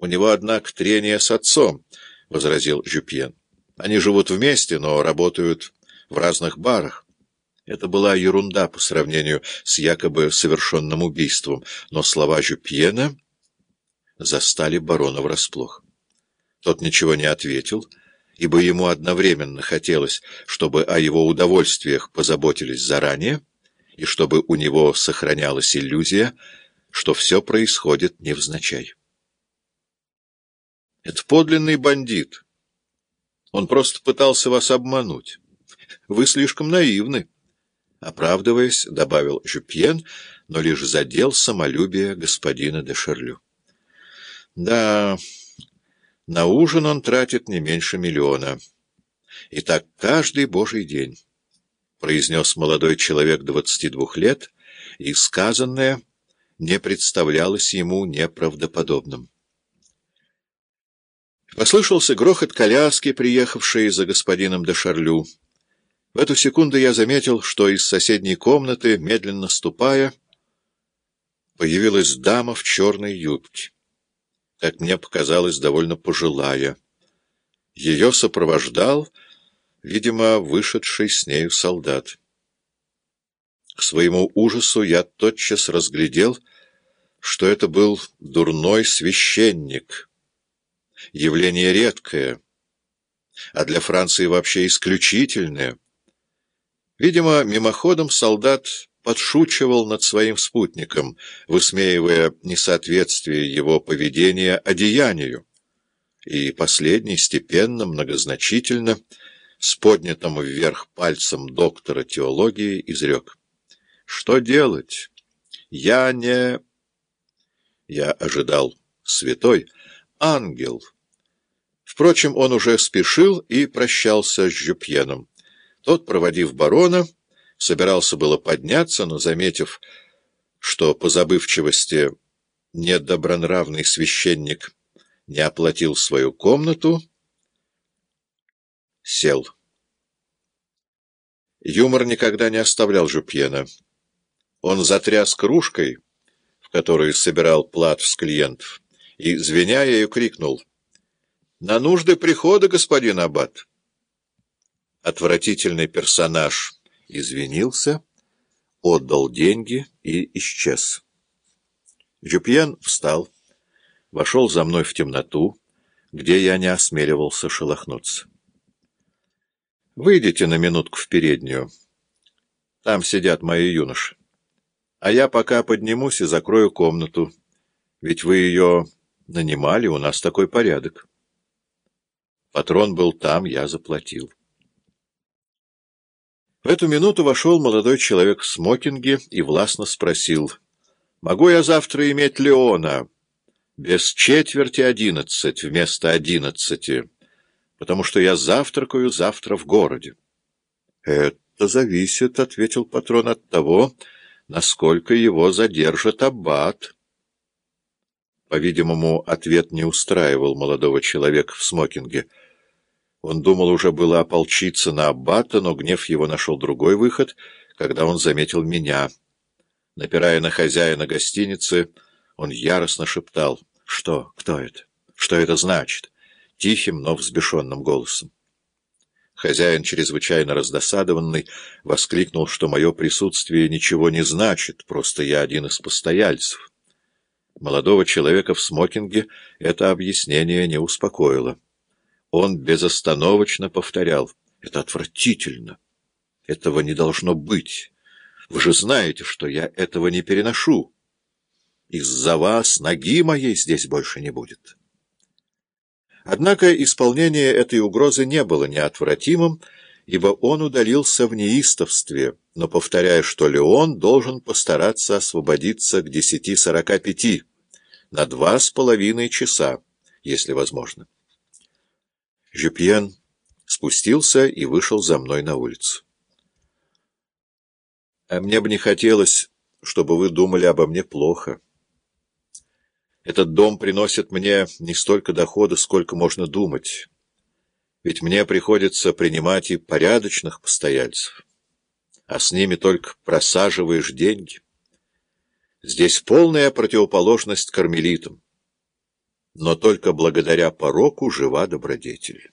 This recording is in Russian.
У него, однако, трение с отцом, — возразил Жюпьен. Они живут вместе, но работают в разных барах. Это была ерунда по сравнению с якобы совершенным убийством, но слова Жюпьена застали барона врасплох. Тот ничего не ответил, ибо ему одновременно хотелось, чтобы о его удовольствиях позаботились заранее, и чтобы у него сохранялась иллюзия, что все происходит невзначай. Это подлинный бандит. Он просто пытался вас обмануть. Вы слишком наивны. Оправдываясь, добавил Жюпьен, но лишь задел самолюбие господина де Шерлю. Да, на ужин он тратит не меньше миллиона. И так каждый божий день, произнес молодой человек двадцати двух лет, и сказанное не представлялось ему неправдоподобным. Послышался грохот коляски, приехавшей за господином де Шарлю. В эту секунду я заметил, что из соседней комнаты, медленно ступая, появилась дама в черной юбке. Как мне показалось, довольно пожилая. Ее сопровождал, видимо, вышедший с нею солдат. К своему ужасу я тотчас разглядел, что это был дурной священник — явление редкое, а для Франции вообще исключительное. Видимо, мимоходом солдат подшучивал над своим спутником, высмеивая несоответствие его поведения одеянию, и последний степенно, многозначительно, с поднятым вверх пальцем доктора теологии изрек. «Что делать? Я не...» Я ожидал святой, ангел. Впрочем, он уже спешил и прощался с Жюпьеном. Тот, проводив барона, собирался было подняться, но, заметив, что по забывчивости недобронравный священник не оплатил свою комнату, сел. Юмор никогда не оставлял Жупьена. Он затряс кружкой, в которую собирал плат с клиентов, и, звеня ею, крикнул «На нужды прихода, господин Аббат!» Отвратительный персонаж извинился, отдал деньги и исчез. Жюпьен встал, вошел за мной в темноту, где я не осмеливался шелохнуться. «Выйдите на минутку в переднюю. Там сидят мои юноши. А я пока поднимусь и закрою комнату, ведь вы ее нанимали, у нас такой порядок. Патрон был там, я заплатил. В эту минуту вошел молодой человек в смокинге и властно спросил, «Могу я завтра иметь Леона?» «Без четверти одиннадцать вместо одиннадцати, потому что я завтракаю завтра в городе». «Это зависит, — ответил патрон, — от того, насколько его задержит аббат». По-видимому, ответ не устраивал молодого человека в смокинге. Он думал уже было ополчиться на аббата, но гнев его нашел другой выход, когда он заметил меня. Напирая на хозяина гостиницы, он яростно шептал «Что? Кто это? Что это значит?» тихим, но взбешенным голосом. Хозяин, чрезвычайно раздосадованный, воскликнул, что мое присутствие ничего не значит, просто я один из постояльцев. Молодого человека в смокинге это объяснение не успокоило. Он безостановочно повторял. «Это отвратительно. Этого не должно быть. Вы же знаете, что я этого не переношу. Из-за вас ноги моей здесь больше не будет». Однако исполнение этой угрозы не было неотвратимым, ибо он удалился в неистовстве, но повторяя, что Леон должен постараться освободиться к десяти сорока пяти на два с половиной часа, если возможно. Жюпьен спустился и вышел за мной на улицу. А мне бы не хотелось, чтобы вы думали обо мне плохо. Этот дом приносит мне не столько дохода, сколько можно думать. Ведь мне приходится принимать и порядочных постояльцев, а с ними только просаживаешь деньги. Здесь полная противоположность кармелитам. но только благодаря пороку жива добродетель.